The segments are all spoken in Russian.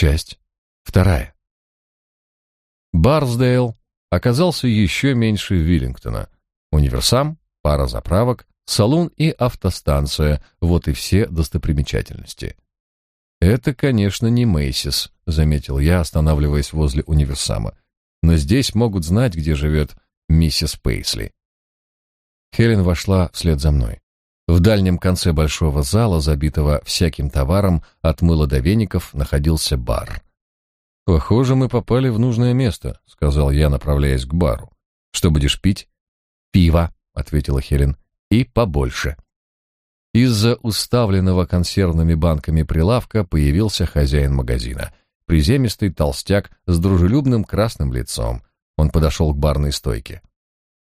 Часть вторая. Барсдейл оказался еще меньше Виллингтона. Универсам, пара заправок, салон и автостанция — вот и все достопримечательности. «Это, конечно, не Мейсис», — заметил я, останавливаясь возле универсама. «Но здесь могут знать, где живет миссис Пейсли». Хелен вошла вслед за мной. В дальнем конце большого зала, забитого всяким товаром от мыла до веников, находился бар. «Похоже, мы попали в нужное место», — сказал я, направляясь к бару. «Что будешь пить?» «Пиво», — ответила Хелен. «И побольше». Из-за уставленного консервными банками прилавка появился хозяин магазина. Приземистый толстяк с дружелюбным красным лицом. Он подошел к барной стойке.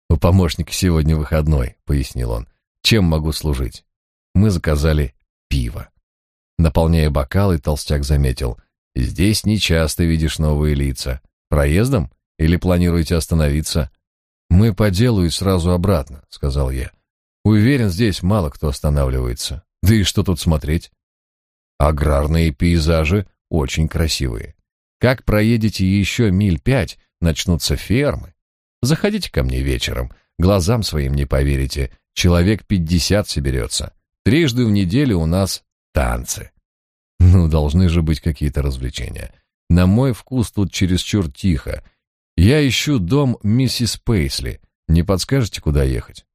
«У помощника сегодня выходной», — пояснил он. «Чем могу служить?» Мы заказали пиво. Наполняя бокалы, толстяк заметил. «Здесь нечасто видишь новые лица. Проездом? Или планируете остановиться?» «Мы по делу и сразу обратно», — сказал я. Уверен, здесь мало кто останавливается. Да и что тут смотреть? Аграрные пейзажи очень красивые. Как проедете еще миль пять, начнутся фермы. Заходите ко мне вечером, глазам своим не поверите. Человек пятьдесят соберется. Трижды в неделю у нас танцы. Ну, должны же быть какие-то развлечения. На мой вкус тут чересчур тихо. Я ищу дом миссис Пейсли. Не подскажете, куда ехать?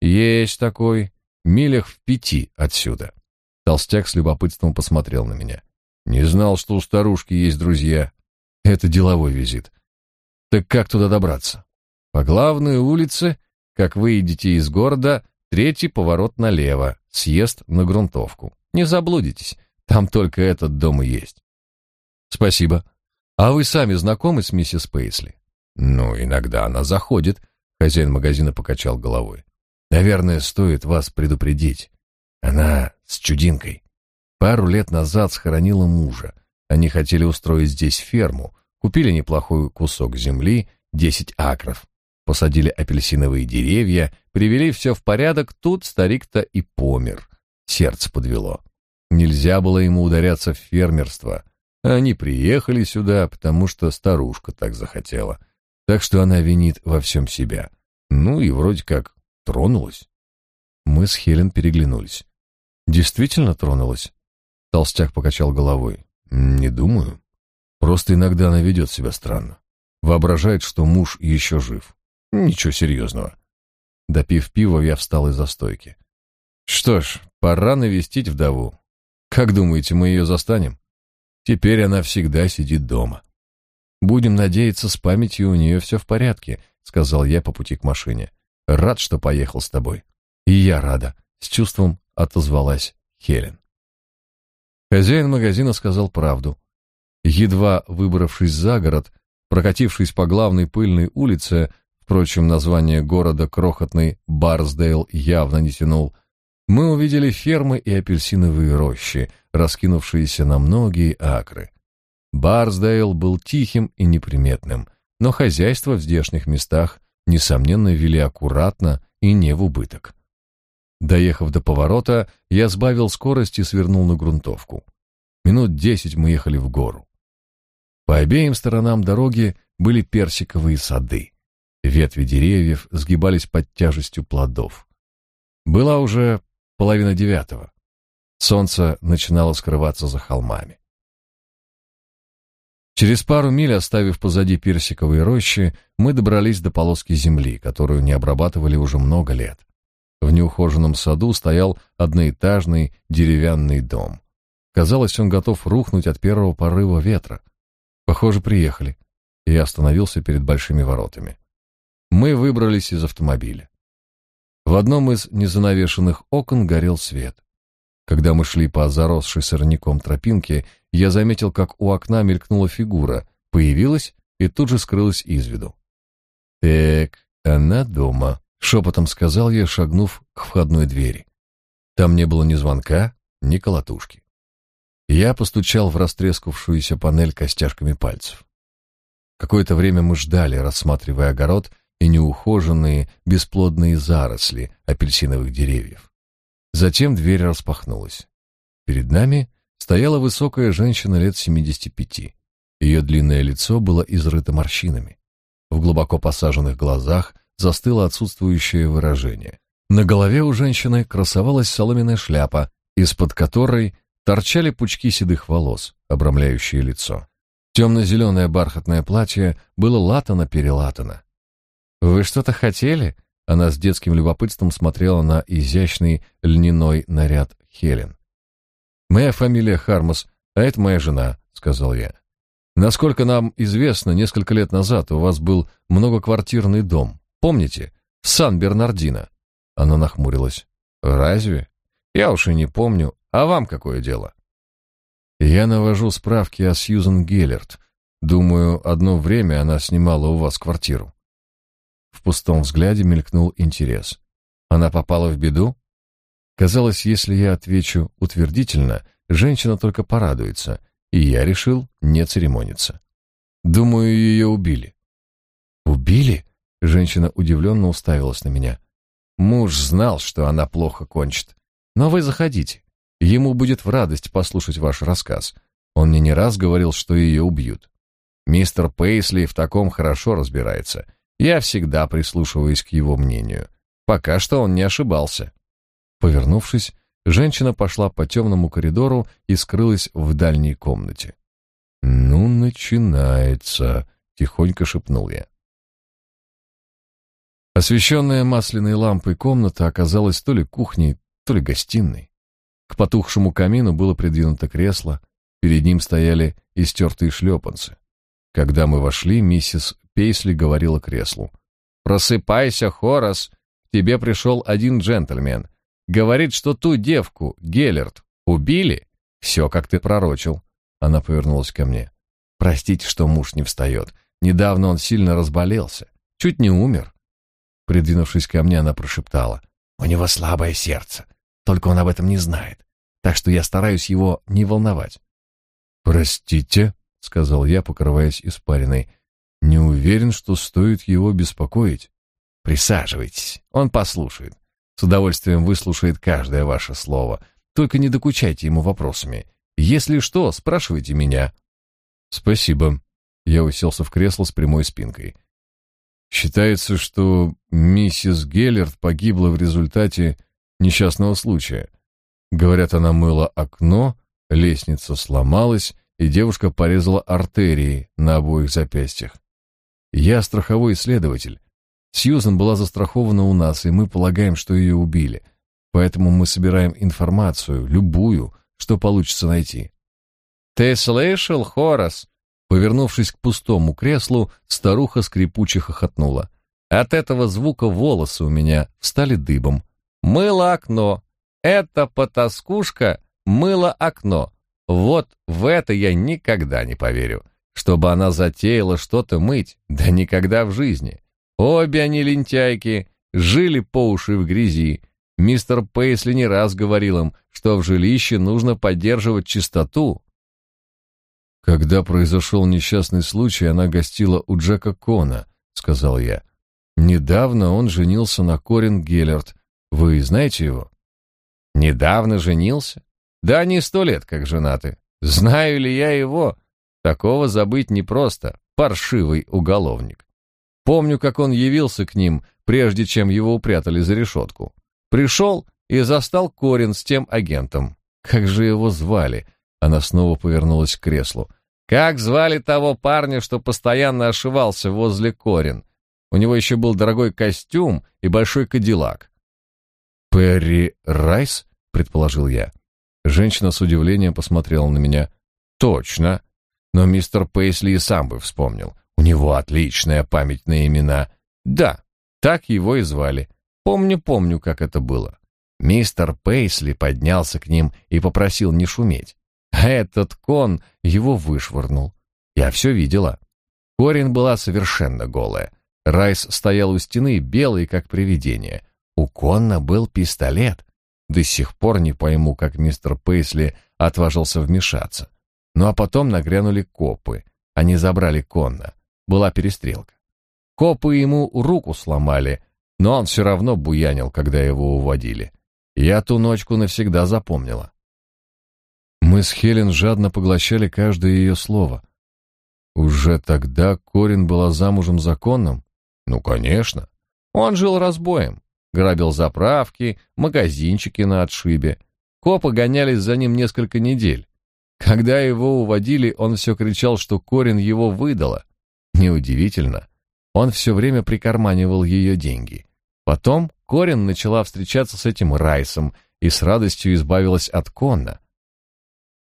Есть такой, милях в пяти отсюда. Толстяк с любопытством посмотрел на меня. Не знал, что у старушки есть друзья. Это деловой визит. Так как туда добраться? По главной улице, как выйдете из города, третий поворот налево, съезд на грунтовку. Не заблудитесь, там только этот дом и есть. Спасибо. А вы сами знакомы с миссис Пейсли? Ну, иногда она заходит, хозяин магазина покачал головой. Наверное, стоит вас предупредить. Она с чудинкой. Пару лет назад схоронила мужа. Они хотели устроить здесь ферму, купили неплохой кусок земли, 10 акров, посадили апельсиновые деревья, привели все в порядок, тут старик-то и помер. Сердце подвело. Нельзя было ему ударяться в фермерство. Они приехали сюда, потому что старушка так захотела. Так что она винит во всем себя. Ну и вроде как Тронулась? Мы с Хелен переглянулись. Действительно тронулась? Толстяк покачал головой. Не думаю. Просто иногда она ведет себя странно. Воображает, что муж еще жив. Ничего серьезного. Допив пива, я встал из-за стойки. Что ж, пора навестить вдову. Как думаете, мы ее застанем? Теперь она всегда сидит дома. Будем надеяться, с памятью у нее все в порядке, сказал я по пути к машине. Рад, что поехал с тобой. И я рада, с чувством отозвалась Хелен. Хозяин магазина сказал правду. Едва выбравшись за город, прокатившись по главной пыльной улице, впрочем, название города крохотный Барсдейл явно не тянул, мы увидели фермы и апельсиновые рощи, раскинувшиеся на многие акры. Барсдейл был тихим и неприметным, но хозяйство в здешних местах несомненно, вели аккуратно и не в убыток. Доехав до поворота, я сбавил скорость и свернул на грунтовку. Минут десять мы ехали в гору. По обеим сторонам дороги были персиковые сады. Ветви деревьев сгибались под тяжестью плодов. Была уже половина девятого. Солнце начинало скрываться за холмами. Через пару миль, оставив позади персиковые рощи, мы добрались до полоски земли, которую не обрабатывали уже много лет. В неухоженном саду стоял одноэтажный деревянный дом. Казалось, он готов рухнуть от первого порыва ветра. Похоже, приехали. Я остановился перед большими воротами. Мы выбрались из автомобиля. В одном из незанавешенных окон горел свет. Когда мы шли по заросшей сорняком тропинке, я заметил, как у окна мелькнула фигура, появилась и тут же скрылась из виду. «Так, она дома», — шепотом сказал я, шагнув к входной двери. Там не было ни звонка, ни колотушки. Я постучал в растрескавшуюся панель костяшками пальцев. Какое-то время мы ждали, рассматривая огород и неухоженные бесплодные заросли апельсиновых деревьев. Затем дверь распахнулась. Перед нами стояла высокая женщина лет 75. Ее длинное лицо было изрыто морщинами. В глубоко посаженных глазах застыло отсутствующее выражение. На голове у женщины красовалась соломенная шляпа, из-под которой торчали пучки седых волос, обрамляющие лицо. Темно-зеленое бархатное платье было латано-перелатано. «Вы что-то хотели?» Она с детским любопытством смотрела на изящный льняной наряд Хелен. «Моя фамилия Хармос, а это моя жена», — сказал я. «Насколько нам известно, несколько лет назад у вас был многоквартирный дом. Помните? Сан-Бернардино». Она нахмурилась. «Разве? Я уж и не помню. А вам какое дело?» «Я навожу справки о Сьюзен Геллерт. Думаю, одно время она снимала у вас квартиру». В пустом взгляде мелькнул интерес. Она попала в беду? Казалось, если я отвечу утвердительно, женщина только порадуется, и я решил не церемониться. Думаю, ее убили. Убили? Женщина удивленно уставилась на меня. Муж знал, что она плохо кончит. Но вы заходите. Ему будет в радость послушать ваш рассказ. Он мне не раз говорил, что ее убьют. Мистер Пейсли в таком хорошо разбирается. Я всегда прислушиваюсь к его мнению. Пока что он не ошибался. Повернувшись, женщина пошла по темному коридору и скрылась в дальней комнате. «Ну, начинается», — тихонько шепнул я. Освещенная масляной лампой комната оказалась то ли кухней, то ли гостиной. К потухшему камину было придвинуто кресло, перед ним стояли истертые шлепанцы. Когда мы вошли, миссис Пейсли говорила креслу. «Просыпайся, Хорас, к тебе пришел один джентльмен. Говорит, что ту девку, Геллерт, убили? Все, как ты пророчил». Она повернулась ко мне. «Простите, что муж не встает. Недавно он сильно разболелся. Чуть не умер». Придвинувшись ко мне, она прошептала. «У него слабое сердце. Только он об этом не знает. Так что я стараюсь его не волновать». «Простите», — сказал я, покрываясь испариной. «Не уверен, что стоит его беспокоить». «Присаживайтесь, он послушает. С удовольствием выслушает каждое ваше слово. Только не докучайте ему вопросами. Если что, спрашивайте меня». «Спасибо». Я уселся в кресло с прямой спинкой. Считается, что миссис Геллерт погибла в результате несчастного случая. Говорят, она мыла окно, лестница сломалась, и девушка порезала артерии на обоих запястьях. Я страховой исследователь. Сьюзен была застрахована у нас, и мы полагаем, что ее убили. Поэтому мы собираем информацию, любую, что получится найти. «Ты слышал, Хорас?» Повернувшись к пустому креслу, старуха скрипуче хохотнула. От этого звука волосы у меня встали дыбом. «Мыло окно! Эта потаскушка мыло окно! Вот в это я никогда не поверю. Чтобы она затеяла что-то мыть, да никогда в жизни. Обе они лентяйки, жили по уши в грязи. Мистер Пейсли не раз говорил им, что в жилище нужно поддерживать чистоту. Когда произошел несчастный случай, она гостила у Джека Кона, сказал я. Недавно он женился на Корин Геллерт. Вы знаете его? Недавно женился? Да они сто лет как женаты. Знаю ли я его? Такого забыть непросто. Паршивый уголовник. Помню, как он явился к ним, прежде чем его упрятали за решетку. Пришел и застал Корин с тем агентом. Как же его звали? Она снова повернулась к креслу. Как звали того парня, что постоянно ошивался возле Корин? У него еще был дорогой костюм и большой кадиллак. «Перри Райс?» — предположил я. Женщина с удивлением посмотрела на меня. «Точно. Но мистер Пейсли и сам бы вспомнил. У него отличная память на имена. Да, так его и звали. Помню-помню, как это было. Мистер Пейсли поднялся к ним и попросил не шуметь. А этот кон его вышвырнул. Я все видела. Корин была совершенно голая. Райс стоял у стены, белый, как привидение. У Конна был пистолет. До сих пор не пойму, как мистер Пейсли отважился вмешаться. Ну а потом нагрянули копы. Они забрали Конна. Была перестрелка. Копы ему руку сломали, но он все равно буянил, когда его уводили. Я ту ночку навсегда запомнила. Мы с Хелен жадно поглощали каждое ее слово. Уже тогда Корин была замужем законным? Ну, конечно. Он жил разбоем, грабил заправки, магазинчики на отшибе. Копы гонялись за ним несколько недель. Когда его уводили, он все кричал, что Корин его выдала. Неудивительно. Он все время прикарманивал ее деньги. Потом Корин начала встречаться с этим Райсом и с радостью избавилась от Конна.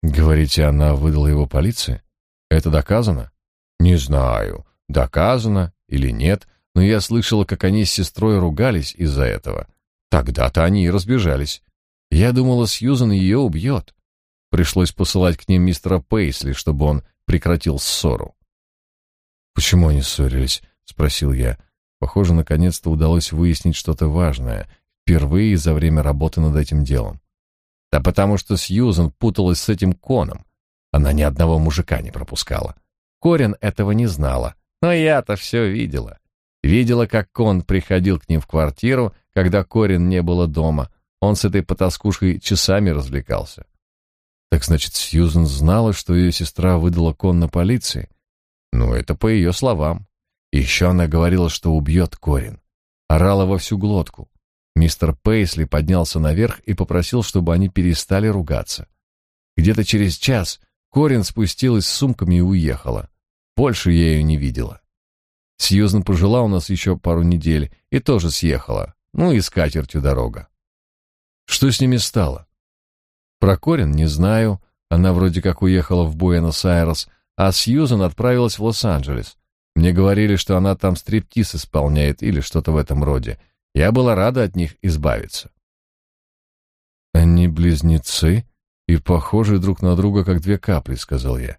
Говорите, она выдала его полиции? Это доказано? Не знаю, доказано или нет, но я слышала, как они с сестрой ругались из-за этого. Тогда-то они и разбежались. Я думала, Сьюзан ее убьет. Пришлось посылать к ним мистера Пейсли, чтобы он прекратил ссору. «Почему они ссорились?» — спросил я. Похоже, наконец-то удалось выяснить что-то важное, впервые за время работы над этим делом. Да потому что Сьюзан путалась с этим коном. Она ни одного мужика не пропускала. Корин этого не знала, но я-то все видела. Видела, как Кон приходил к ним в квартиру, когда Корин не было дома. Он с этой потаскушкой часами развлекался. Так значит, Сьюзен знала, что ее сестра выдала Кон на полиции? Ну, это по ее словам. еще она говорила, что убьет Корин. Орала во всю глотку. Мистер Пейсли поднялся наверх и попросил, чтобы они перестали ругаться. Где-то через час Корин спустилась с сумками и уехала. Больше я ее не видела. Сьюзен пожила у нас еще пару недель и тоже съехала. Ну и с катертью дорога. Что с ними стало? Про Корин не знаю. Она вроде как уехала в Буэнос-Айрес, а Сьюзен отправилась в Лос-Анджелес. Мне говорили, что она там стриптиз исполняет или что-то в этом роде. Я была рада от них избавиться. Они близнецы и похожи друг на друга как две капли, сказал я.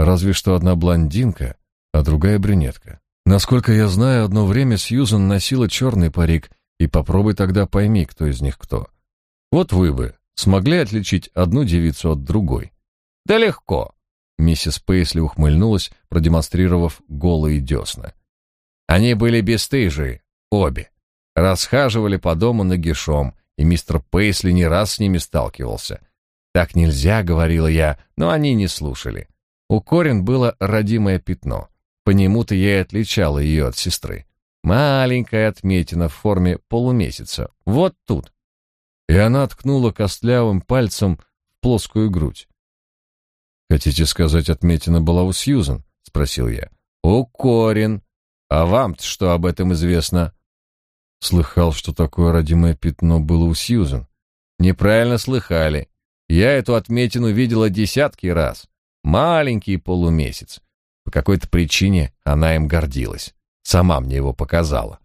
Разве что одна блондинка, а другая брюнетка. Насколько я знаю, одно время Сьюзен носила черный парик, и попробуй тогда пойми, кто из них кто. Вот вы бы смогли отличить одну девицу от другой? Да легко. Миссис Пейсли ухмыльнулась, продемонстрировав голые десна. Они были бесстыжие, обе. Расхаживали по дому нагишом, и мистер Пейсли не раз с ними сталкивался. «Так нельзя», — говорила я, но они не слушали. У Корин было родимое пятно. По нему-то я и отличала ее от сестры. Маленькая отметина в форме полумесяца. Вот тут. И она ткнула костлявым пальцем в плоскую грудь. «Хотите сказать, отметина была у Сьюзен?» — спросил я. «У Корин. А вам-то что об этом известно?» Слыхал, что такое родимое пятно было у Сьюзен. Неправильно слыхали. Я эту отметину видела десятки раз. Маленький полумесяц. По какой-то причине она им гордилась. Сама мне его показала.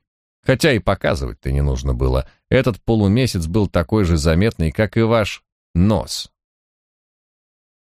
Хотя и показывать-то не нужно было. Этот полумесяц был такой же заметный, как и ваш нос.